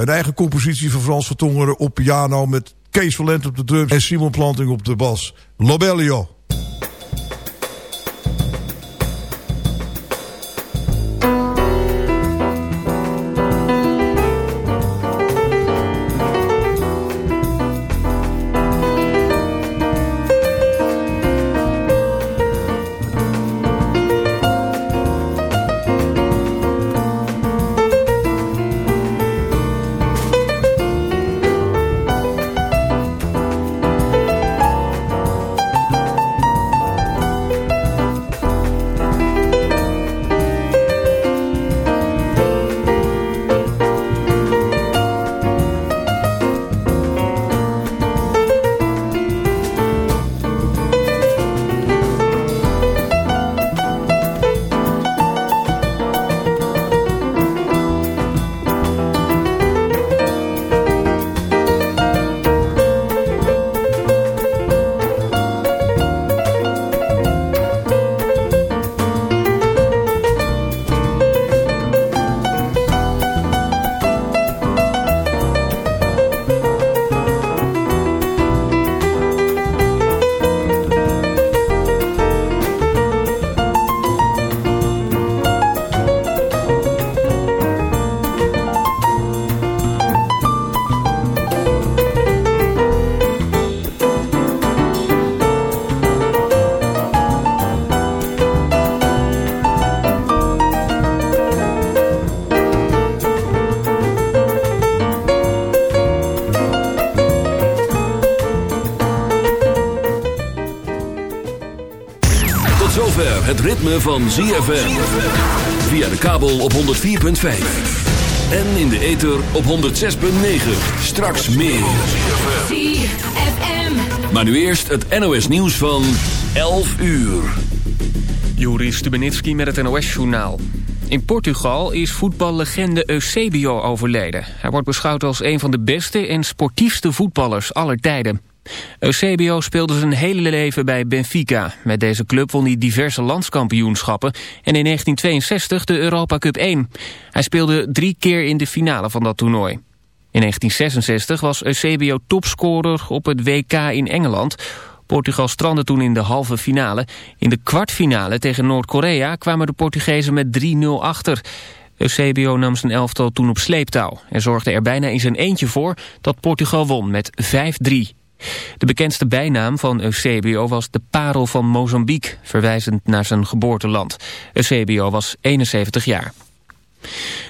Een eigen compositie van Frans van Tongeren op piano... met Kees Valent op de drums en Simon Planting op de bas. Lobelio. Van ZFM. Via de kabel op 104.5. En in de ether op 106.9. Straks meer. ZFM. Maar nu eerst het NOS nieuws van 11 uur. Juri Stubenitski met het NOS-journaal. In Portugal is voetballegende Eusebio overleden. Hij wordt beschouwd als een van de beste en sportiefste voetballers aller tijden. Eusebio speelde zijn hele leven bij Benfica. Met deze club won hij diverse landskampioenschappen en in 1962 de Europa Cup 1. Hij speelde drie keer in de finale van dat toernooi. In 1966 was Eusebio topscorer op het WK in Engeland. Portugal strandde toen in de halve finale. In de kwartfinale tegen Noord-Korea kwamen de Portugezen met 3-0 achter. Eusebio nam zijn elftal toen op sleeptouw... en zorgde er bijna in zijn eentje voor dat Portugal won met 5-3. De bekendste bijnaam van Eusebio was de parel van Mozambique, verwijzend naar zijn geboorteland. Eusebio was 71 jaar.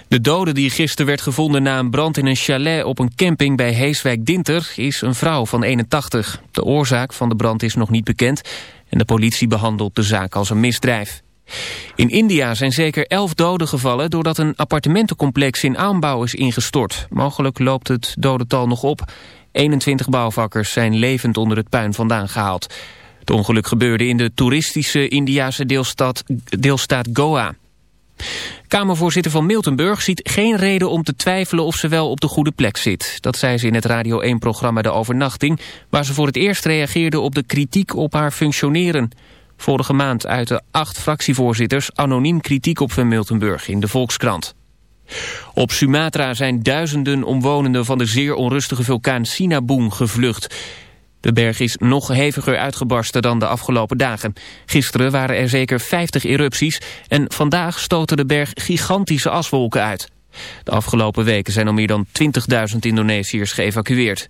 De dode die gisteren werd gevonden na een brand in een chalet op een camping bij Heeswijk-Dinter is een vrouw van 81. De oorzaak van de brand is nog niet bekend en de politie behandelt de zaak als een misdrijf. In India zijn zeker elf doden gevallen doordat een appartementencomplex in aanbouw is ingestort. Mogelijk loopt het dodental nog op. 21 bouwvakkers zijn levend onder het puin vandaan gehaald. Het ongeluk gebeurde in de toeristische Indiase deelstaat, deelstaat Goa. Kamervoorzitter van Miltenburg ziet geen reden om te twijfelen of ze wel op de goede plek zit. Dat zei ze in het Radio 1-programma De Overnachting, waar ze voor het eerst reageerde op de kritiek op haar functioneren. Vorige maand uiten acht fractievoorzitters anoniem kritiek op Van Miltenburg in de Volkskrant. Op Sumatra zijn duizenden omwonenden van de zeer onrustige vulkaan Sinabung gevlucht. De berg is nog heviger uitgebarsten dan de afgelopen dagen. Gisteren waren er zeker 50 erupties en vandaag stoten de berg gigantische aswolken uit. De afgelopen weken zijn al meer dan 20.000 Indonesiërs geëvacueerd.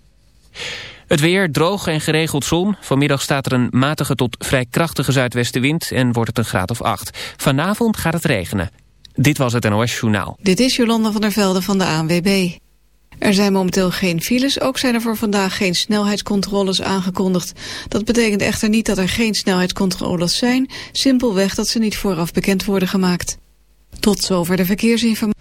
Het weer, droog en geregeld zon. Vanmiddag staat er een matige tot vrij krachtige zuidwestenwind en wordt het een graad of 8. Vanavond gaat het regenen. Dit was het NOS Journaal. Dit is Jolanda van der Velde van de ANWB. Er zijn momenteel geen files, ook zijn er voor vandaag geen snelheidscontroles aangekondigd. Dat betekent echter niet dat er geen snelheidscontroles zijn, simpelweg dat ze niet vooraf bekend worden gemaakt. Tot zover de verkeersinformatie.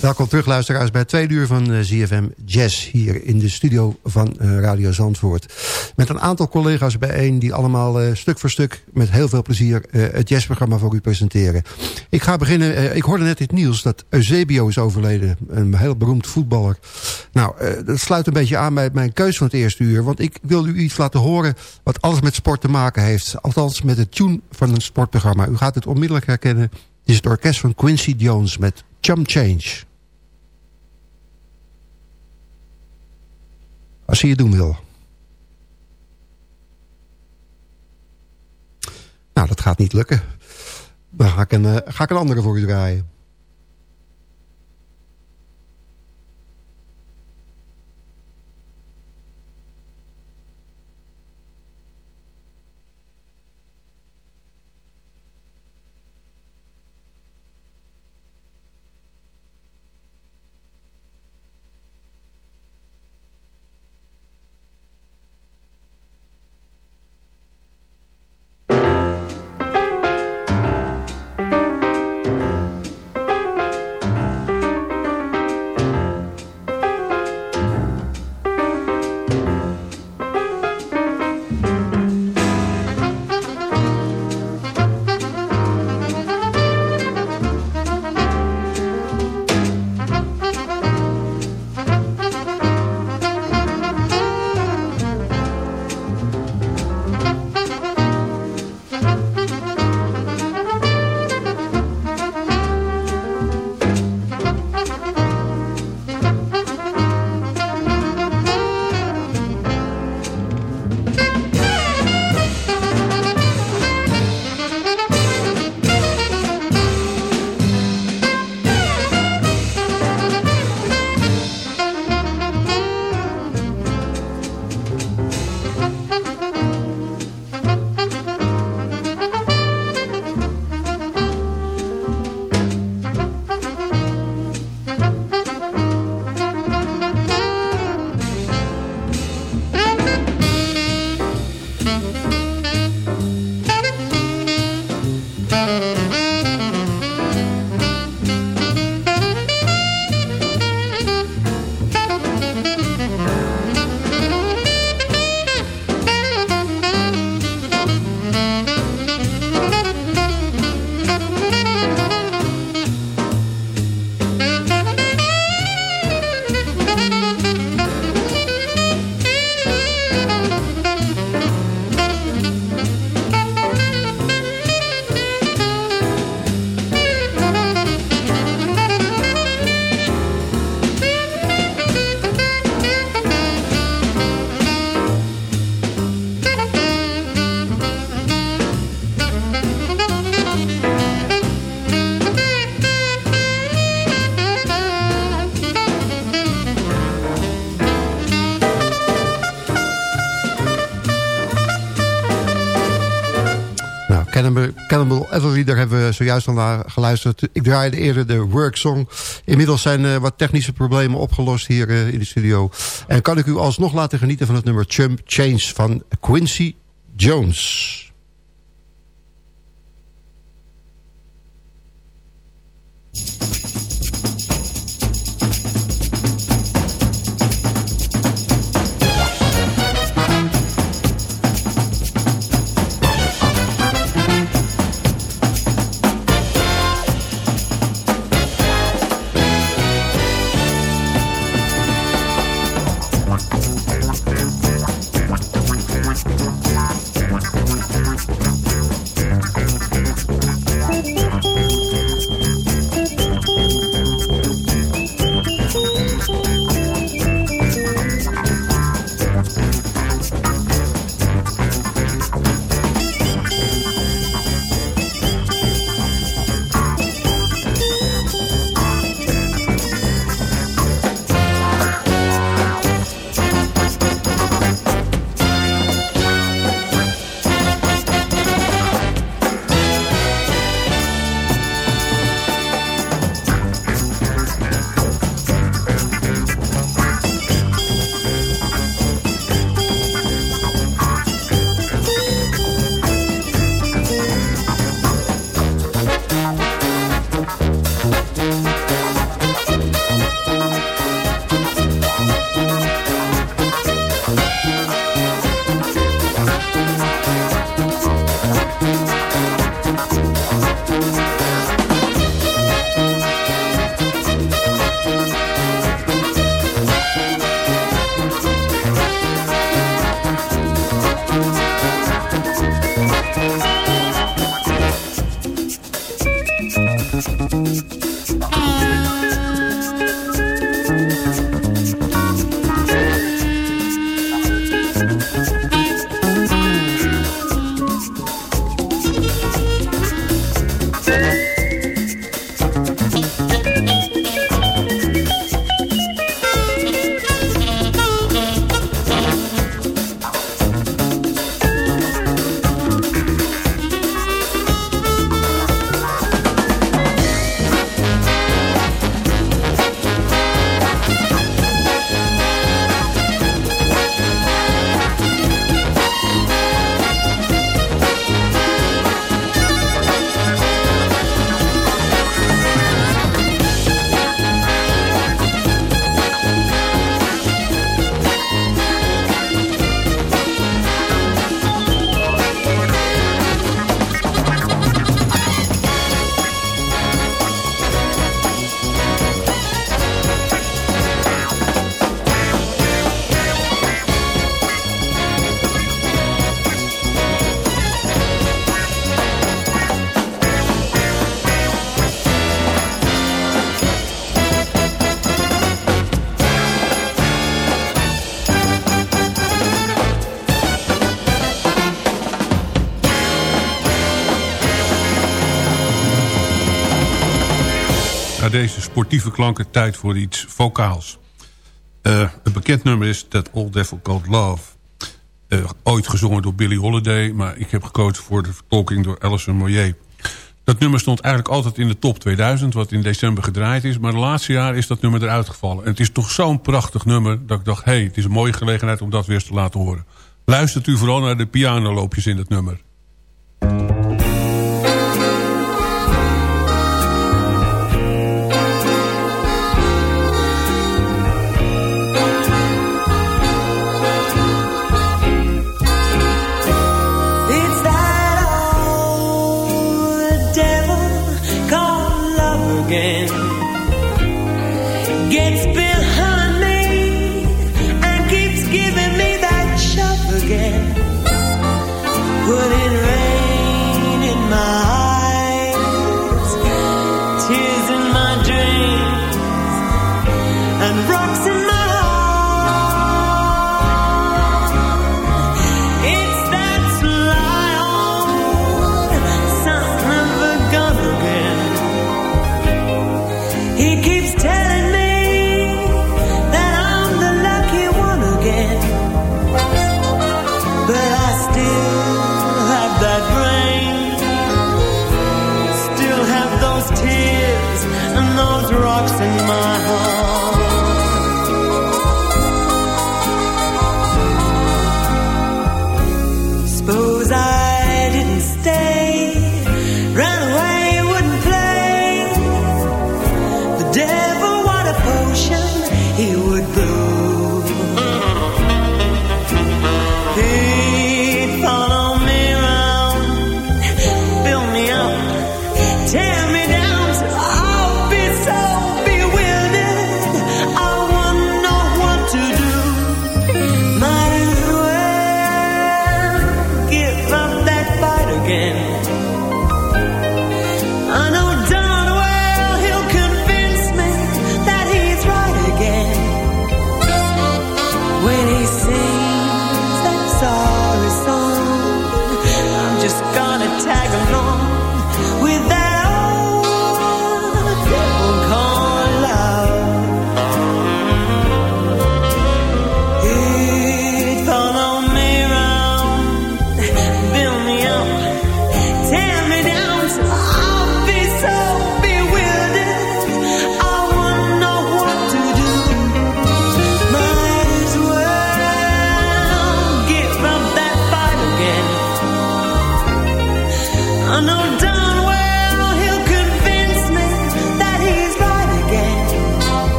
Welkom terug luisteraars bij tweede uur van uh, ZFM Jazz hier in de studio van uh, Radio Zandvoort. Met een aantal collega's bijeen die allemaal uh, stuk voor stuk met heel veel plezier het jazzprogramma voor u presenteren. Ik ga beginnen, ik hoorde net het nieuws dat Eusebio is overleden, een heel beroemd voetballer. Nou, dat sluit een beetje aan bij mijn keus van het eerste uur, want ik wil u iets laten horen wat alles met sport te maken heeft. Althans met het tune van een sportprogramma. U gaat het onmiddellijk herkennen. Het is het orkest van Quincy Jones met Chum Change. Als je het doen wil. Nou, dat gaat niet lukken. Dan ga ik een, uh, ga ik een andere voor u draaien. Daar hebben we zojuist al naar geluisterd. Ik draaide eerder de Work Song. Inmiddels zijn uh, wat technische problemen opgelost hier uh, in de studio. En kan ik u alsnog laten genieten van het nummer Chump Change van Quincy Jones. Sportieve klanken tijd voor iets vocaals. Uh, een bekend nummer is That Old Devil Called Love. Uh, ooit gezongen door Billie Holiday... maar ik heb gekozen voor de vertolking door Alison Moyer. Dat nummer stond eigenlijk altijd in de top 2000... wat in december gedraaid is. Maar de laatste jaar is dat nummer eruit gevallen. En het is toch zo'n prachtig nummer... dat ik dacht, hé, hey, het is een mooie gelegenheid om dat weer te laten horen. Luistert u vooral naar de pianoloopjes in het nummer.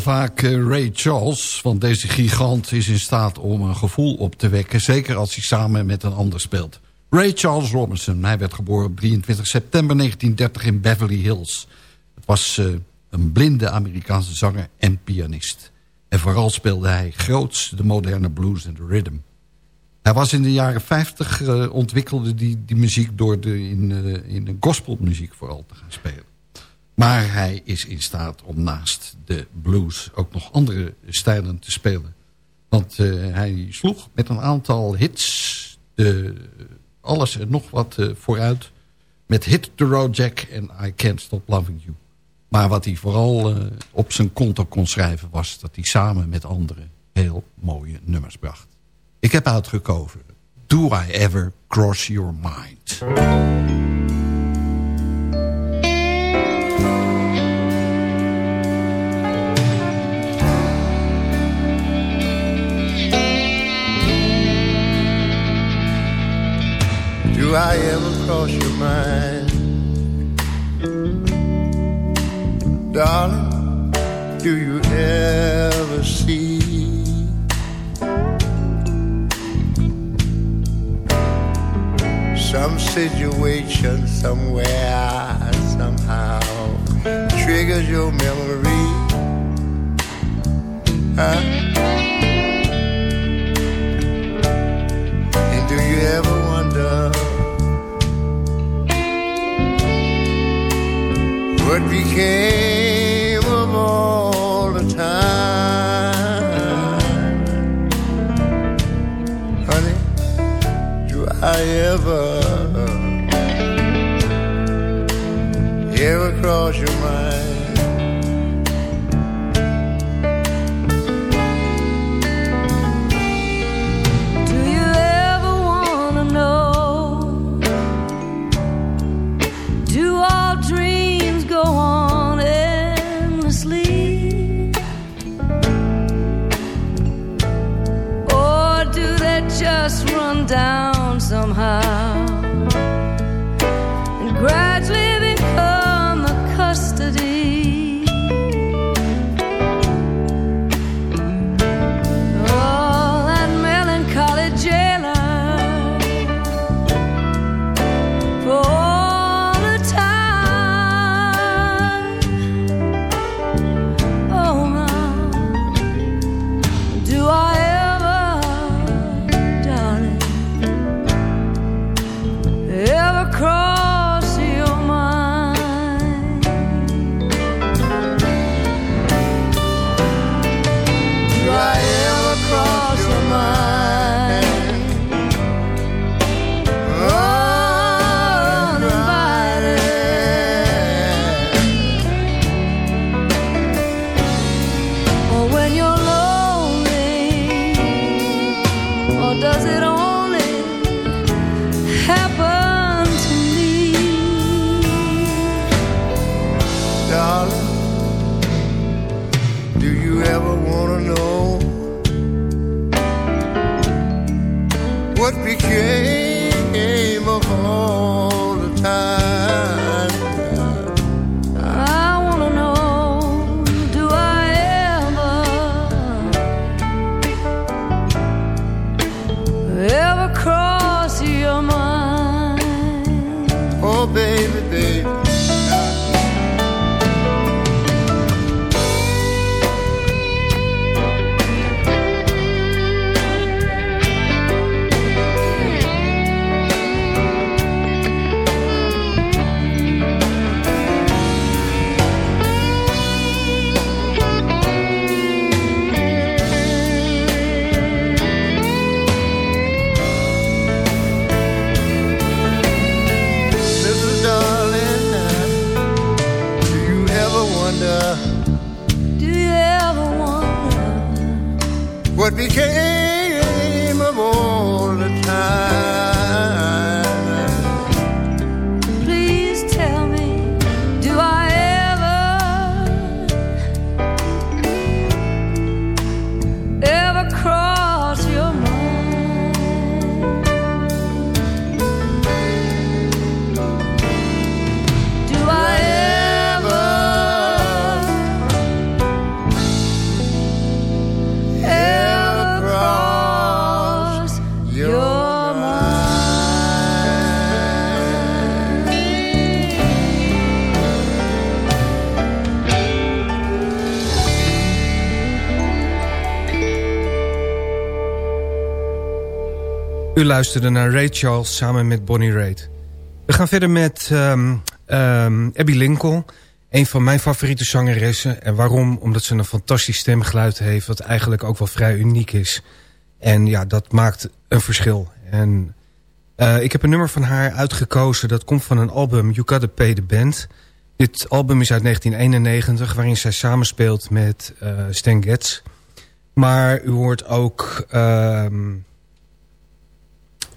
Vaak eh, Ray Charles, want deze gigant is in staat om een gevoel op te wekken. Zeker als hij samen met een ander speelt. Ray Charles Robinson, hij werd geboren op 23 september 1930 in Beverly Hills. Het was eh, een blinde Amerikaanse zanger en pianist. En vooral speelde hij groots de moderne blues en de rhythm. Hij was in de jaren 50, eh, ontwikkelde die, die muziek door de, in, in de gospelmuziek vooral te gaan spelen. Maar hij is in staat om naast de blues ook nog andere stijlen te spelen. Want eh, hij sloeg met een aantal hits de, alles en nog wat eh, vooruit. Met Hit the Road Jack en I Can't Stop Loving You. Maar wat hij vooral eh, op zijn konto kon schrijven was dat hij samen met anderen heel mooie nummers bracht. Ik heb uitgekozen Do I Ever Cross Your Mind. Luisterde naar Ray Charles samen met Bonnie Raitt. We gaan verder met um, um, Abby Lincoln. Een van mijn favoriete zangeressen. En waarom? Omdat ze een fantastisch stemgeluid heeft... wat eigenlijk ook wel vrij uniek is. En ja, dat maakt een verschil. En uh, ik heb een nummer van haar uitgekozen. Dat komt van een album You Gotta Pay the Band. Dit album is uit 1991... waarin zij samenspeelt met uh, Stan Getz. Maar u hoort ook... U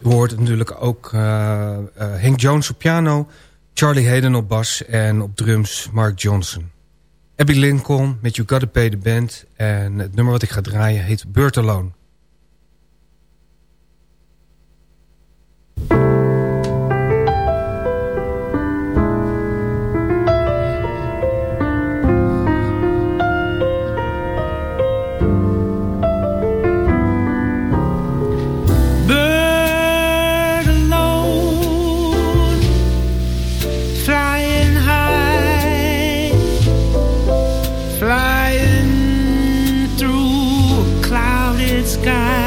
hoort natuurlijk ook uh, uh, Hank Jones op piano... Charlie Hayden op bas en op drums Mark Johnson. Abby Lincoln met You Gotta Pay the Band. En het nummer wat ik ga draaien heet Bird Alone. sky.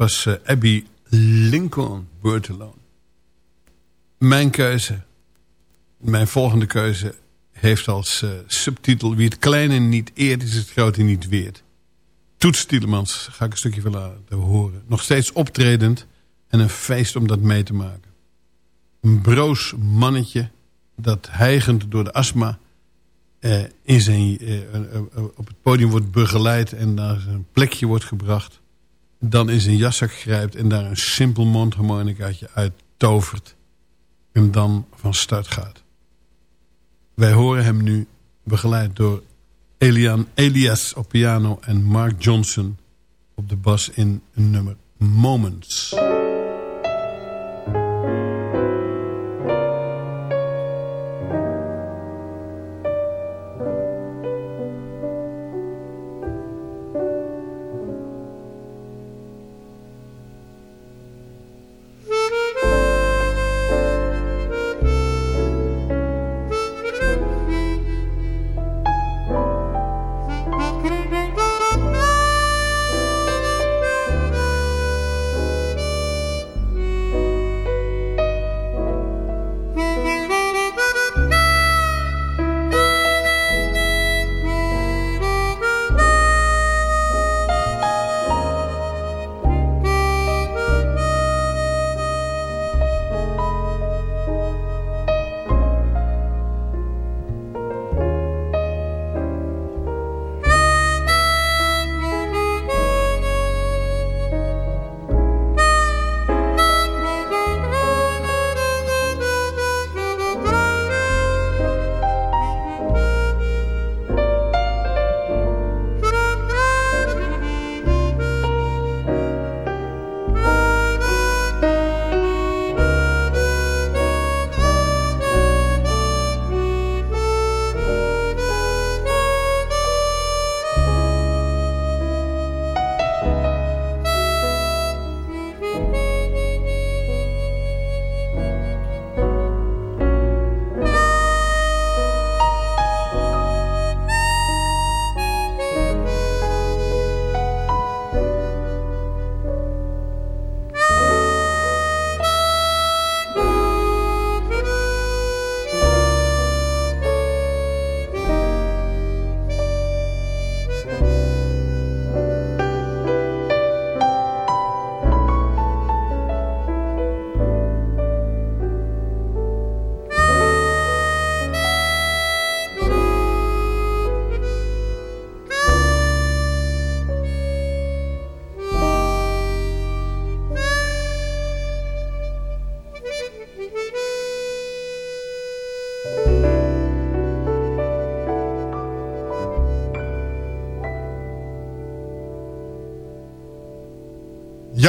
Was uh, Abby Lincoln, Word Alone. Mijn keuze, mijn volgende keuze... heeft als uh, subtitel... Wie het kleine niet eert, is het grote niet weert. Toets Tielemans, ga ik een stukje van laten horen. Nog steeds optredend en een feest om dat mee te maken. Een broos mannetje dat hijgend door de astma... Uh, in zijn, op het podium wordt begeleid en naar zijn plekje wordt gebracht dan in zijn jaszak grijpt en daar een simpel mondharmonicaatje uit tovert. En dan van start gaat. Wij horen hem nu begeleid door Elian Elias op piano en Mark Johnson op de bas in nummer Moments.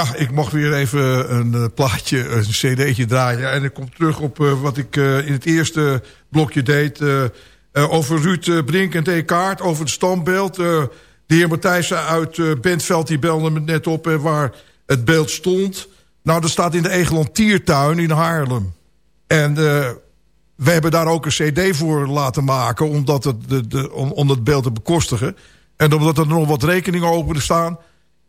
Ik mocht weer even een uh, plaatje, een cd'tje draaien. En ik kom terug op uh, wat ik uh, in het eerste blokje deed. over Ruud Brink en D. Kaart, over het standbeeld. de heer Matthijssen uit Bentveld die belde me net op waar het beeld stond. Nou, dat staat in de Egelantiertuin in Haarlem. En we hebben daar ook een cd voor laten maken... Omdat het, de, de, om, om het beeld te bekostigen. En omdat er nog wat rekeningen open staan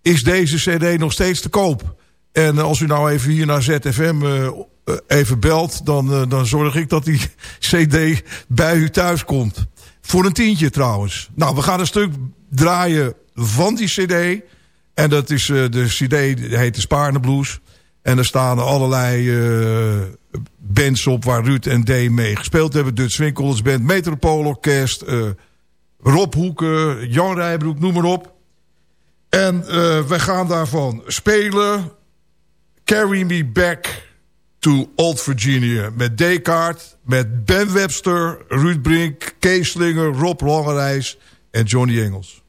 is deze cd nog steeds te koop. En als u nou even hier naar ZFM eh, eh, even belt... Dan, dan zorg ik dat die cd bij u thuis komt. Voor een tientje trouwens. Nou, we gaan een stuk draaien van die cd. En dat is de cd, heet de Spaarne Blues. En er staan allerlei bands op waar Ruud en D mee gespeeld hebben. Dutch Winkels Band, Metropool Orkest... Rob Hoeken, Jan Rijbroek, noem maar op. En uh, we gaan daarvan spelen... Carry Me Back to Old Virginia. Met Descartes, met Ben Webster, Ruud Brink, Kees Rob Langerijs en Johnny Engels.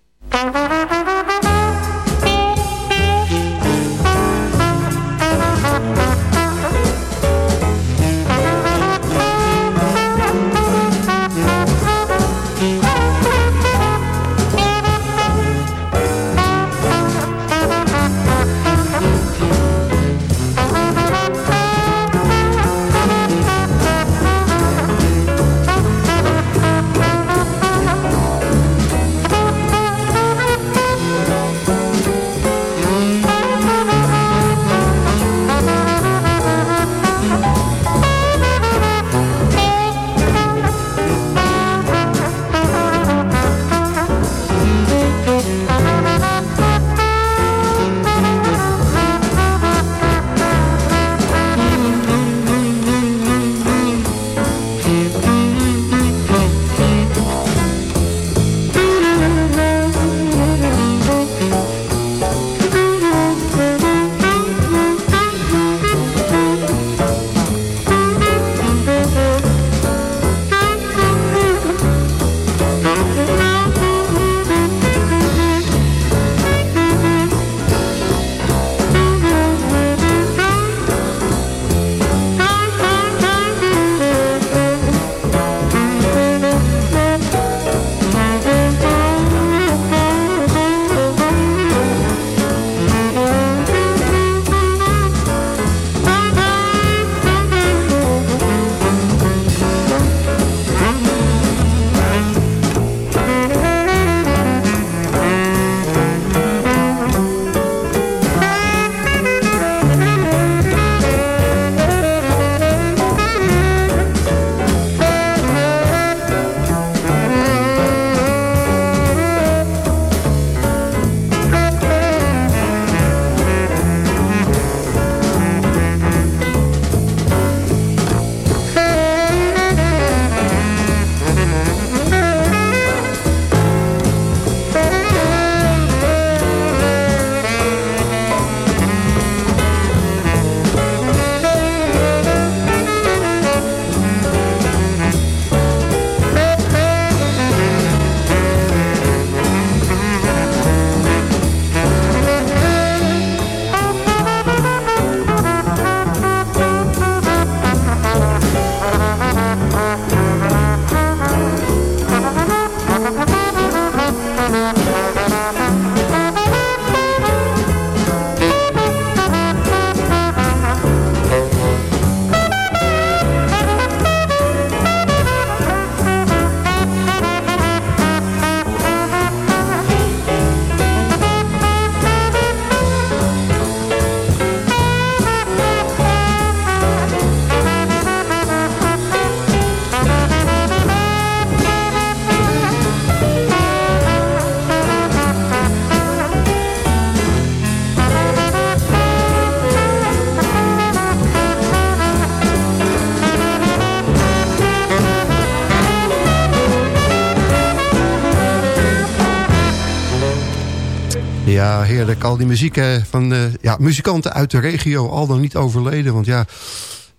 Heerlijk. Al die muziek eh, van ja, muzikanten uit de regio, al dan niet overleden. Want ja,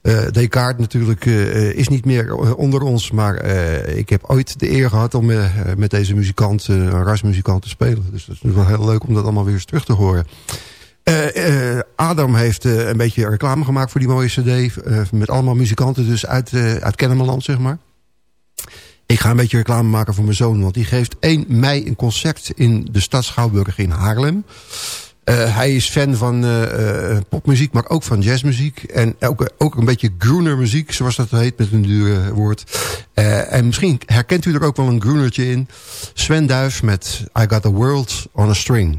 eh Descartes natuurlijk eh, is niet meer onder ons. Maar ik heb ooit de eer gehad om met deze muzikant, een rasmuzikant, te spelen. Dus dat is wel heel leuk om dat allemaal weer eens terug te horen. Adam heeft een beetje reclame gemaakt voor die mooie cd. met allemaal muzikanten dus uit, uit Kennemerland, zeg maar. Ik ga een beetje reclame maken voor mijn zoon. Want die geeft 1 mei een concert in de stad Schouwburg in Haarlem. Eh, hij is fan van eh, eh, popmuziek, maar ook van jazzmuziek. En ook, ook een beetje groener muziek, zoals dat heet met een duur woord. En misschien herkent u er ook wel een groenertje in. Sven Duif met I Got The World On A String.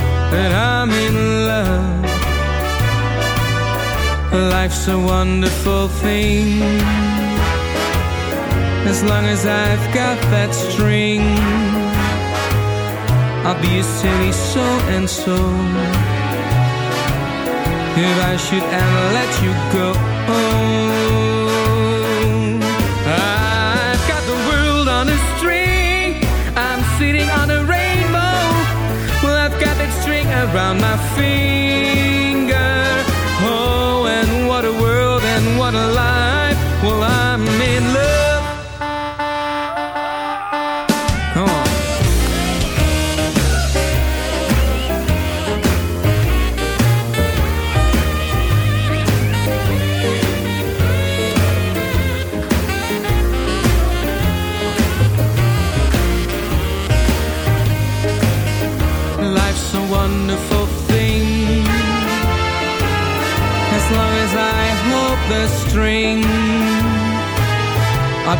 that I'm in love? Life's a wonderful thing. As long as I've got that string, I'll be a silly so and so. If I should ever let you go, my finger.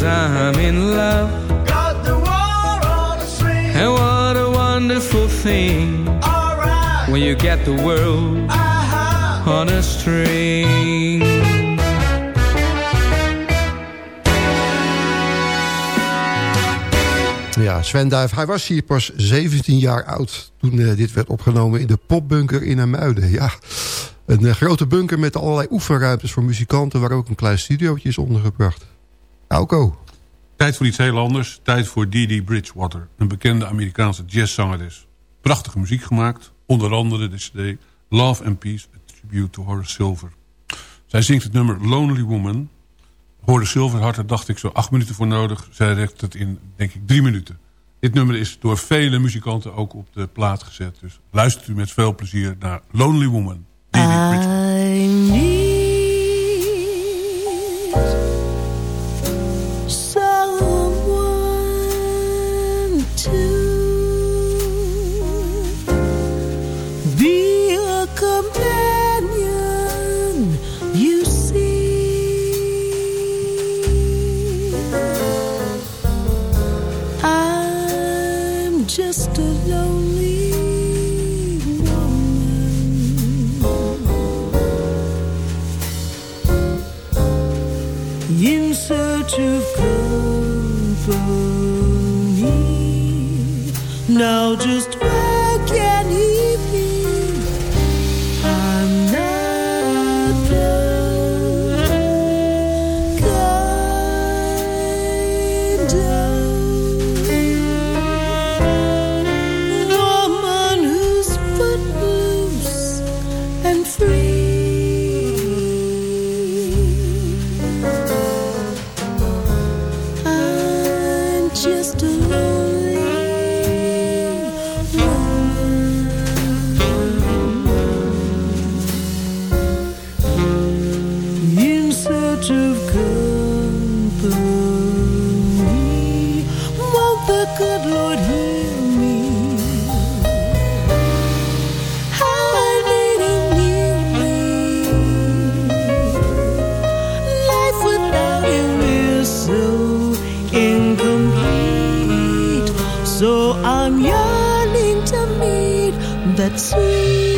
I'm in love. Got the world on a string. And what a wonderful thing. Alright. When you get the world on a string. Ja, Sven Duif, hij was hier pas 17 jaar oud toen eh, dit werd opgenomen in de popbunker in Amuiden. Ja, een eh, grote bunker met allerlei oefenruimtes voor muzikanten... waar ook een klein studiootje is ondergebracht. Auko. Tijd voor iets heel anders. Tijd voor Dee Bridgewater. Een bekende Amerikaanse jazzzangeres. Prachtige muziek gemaakt. Onder andere de cd Love and Peace, a tribute to Horace Silver. Zij zingt het nummer Lonely Woman. Horace Silver had er, dacht ik, zo acht minuten voor nodig. Zij rekt het in, denk ik, drie minuten. Dit nummer is door vele muzikanten ook op de plaat gezet. Dus luistert u met veel plezier naar Lonely Woman. Dee Dee Bridgewater. for me. Now just that sweet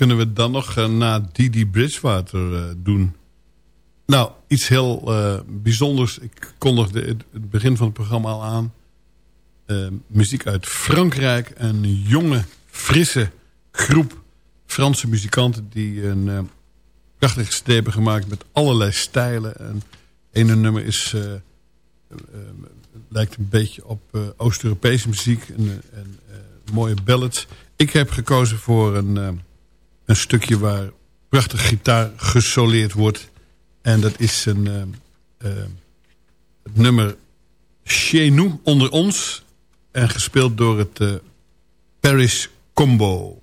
kunnen we dan nog eh, na Didi Bridgewater eh, doen? Nou, iets heel eh, bijzonders. Ik kondigde het, het begin van het programma al aan. Muziek uit Frankrijk. Een jonge, frisse groep Franse muzikanten... die een prachtige cd hebben gemaakt met allerlei stijlen. En ene nummer is... lijkt een beetje op Oost-Europese muziek. En, en mooie ballads. Ik heb gekozen voor een, een stukje waar prachtig gitaar gesoleerd wordt. En dat is een, eh, eh, het nummer Chez nous, onder ons. En gespeeld door het eh, Paris Combo.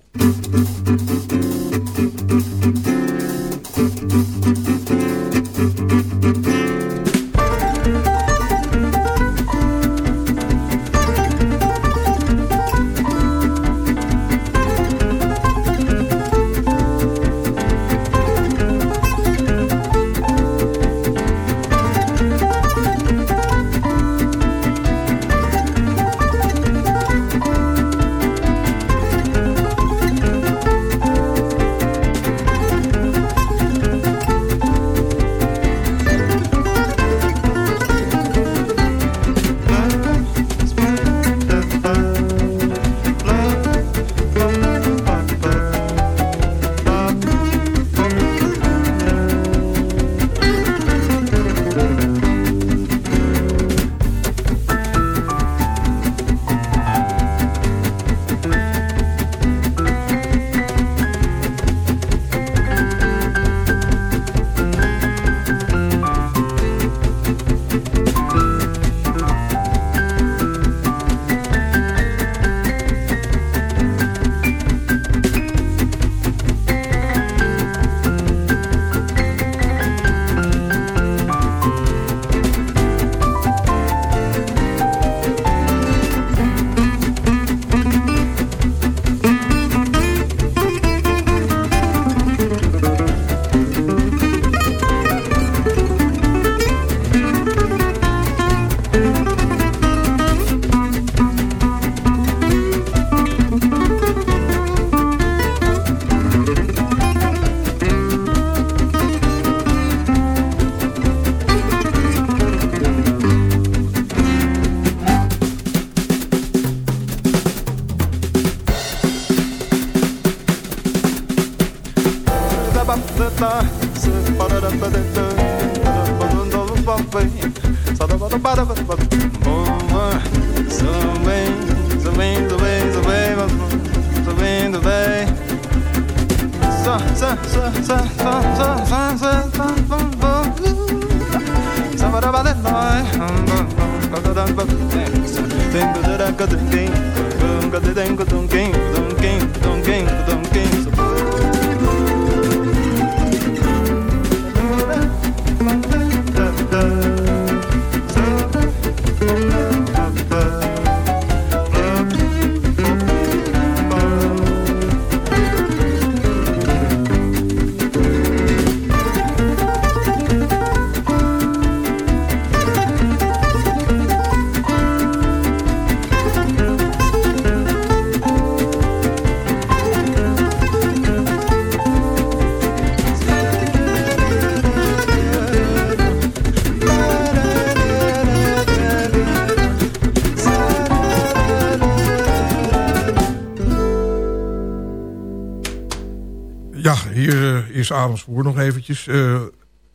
Is Amersfoort nog eventjes. eh,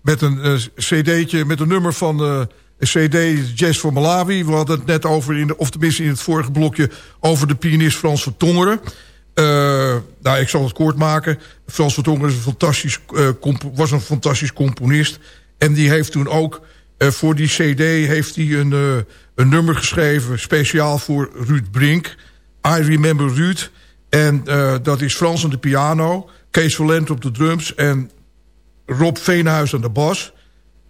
met een eh, cd'tje, met een nummer van eh, cd Jazz voor Malawi. We hadden het net over, in de, of tenminste in het vorige blokje... over de pianist Frans van Tongeren. Eh, nou, ik zal het kort maken. Frans van Tongeren is een fantastisch, was een fantastisch componist. En die heeft toen ook voor die cd heeft hij een, een nummer geschreven... speciaal voor Ruud Brink. I Remember Ruud. En dat is Frans aan de piano... Kees Valent op de drums... en Rob Veenhuis aan de bas.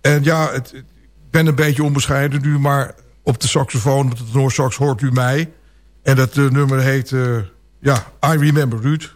En ja, het, ik ben een beetje onbescheiden nu... maar op de saxofoon, met de tenorsax hoort u mij. En dat eh, nummer heet... eh, ja, I Remember Ruud.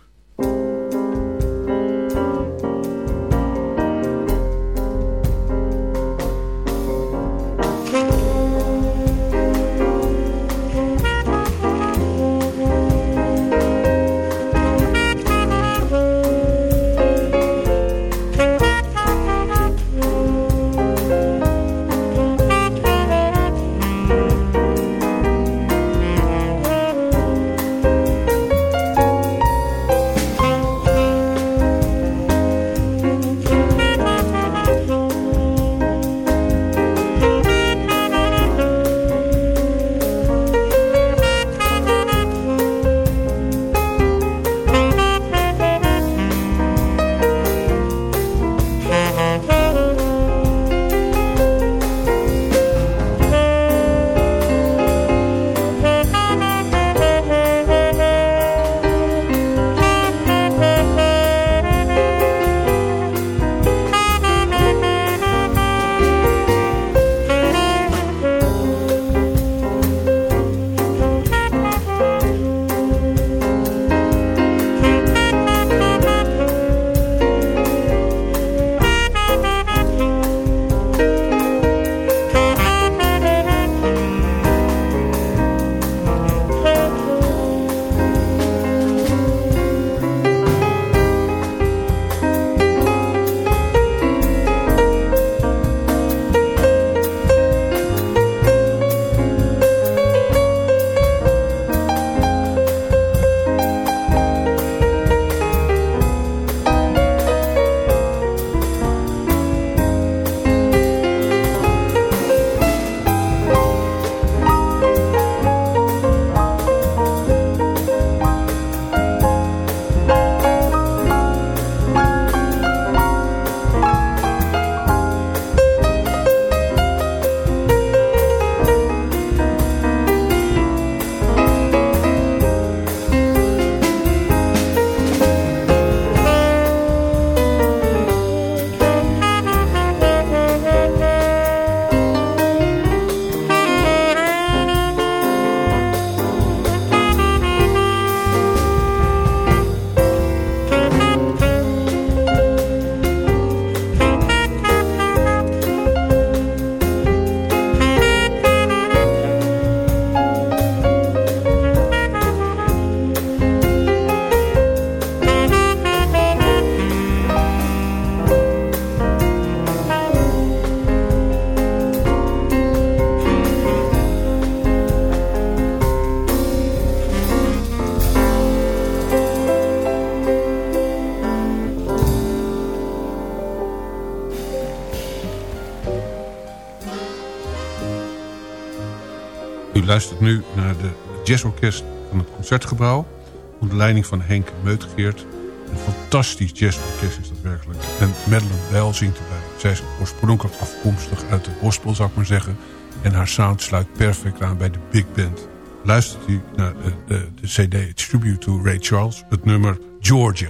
Luistert nu naar de jazzorkest van het Concertgebouw... onder de leiding van Henk Meutgeert. Een fantastisch jazzorkest is dat werkelijk. En Madeleine Bell zingt erbij. Zij is oorspronkelijk afkomstig uit de gospel, zou ik maar zeggen. En haar sound sluit perfect aan bij de big band. Luistert u naar de, cd Tribute to Ray Charles, het nummer. Georgia,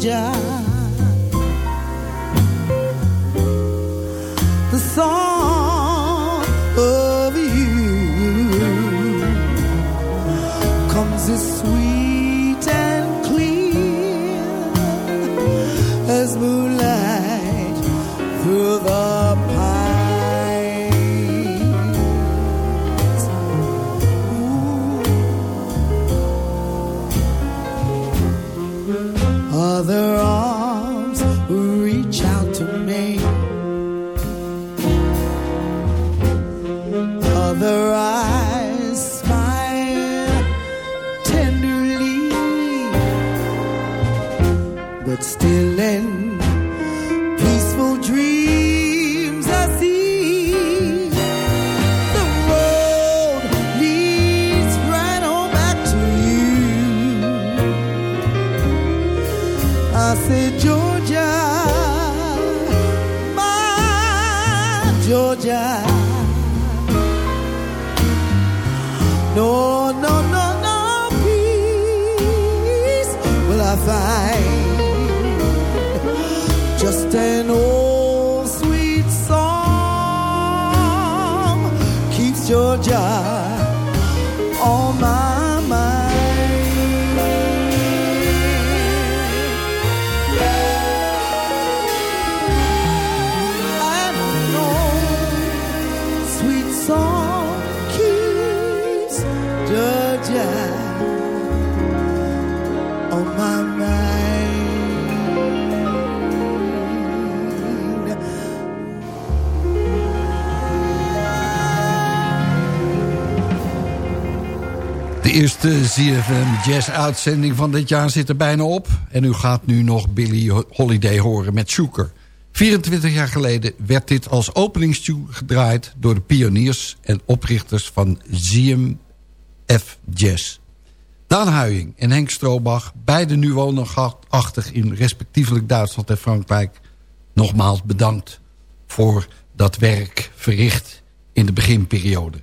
allá. ZFM Jazz-uitzending van dit jaar zit er bijna op. En u gaat nu nog Billy Holiday horen met Sugar. 24 jaar geleden werd dit als openingstune gedraaid... door de pioniers en oprichters van ZMF Jazz. Daan Huying en Henk Stroobach, beide nu woonachtig in respectievelijk Duitsland en Frankrijk... nogmaals bedankt voor dat werk verricht in de beginperiode.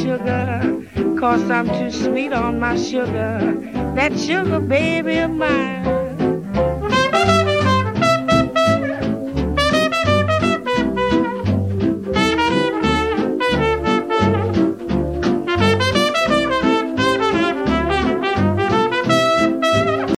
Sugar. Cause I'm too sweet on my sugar, that sugar baby of mine.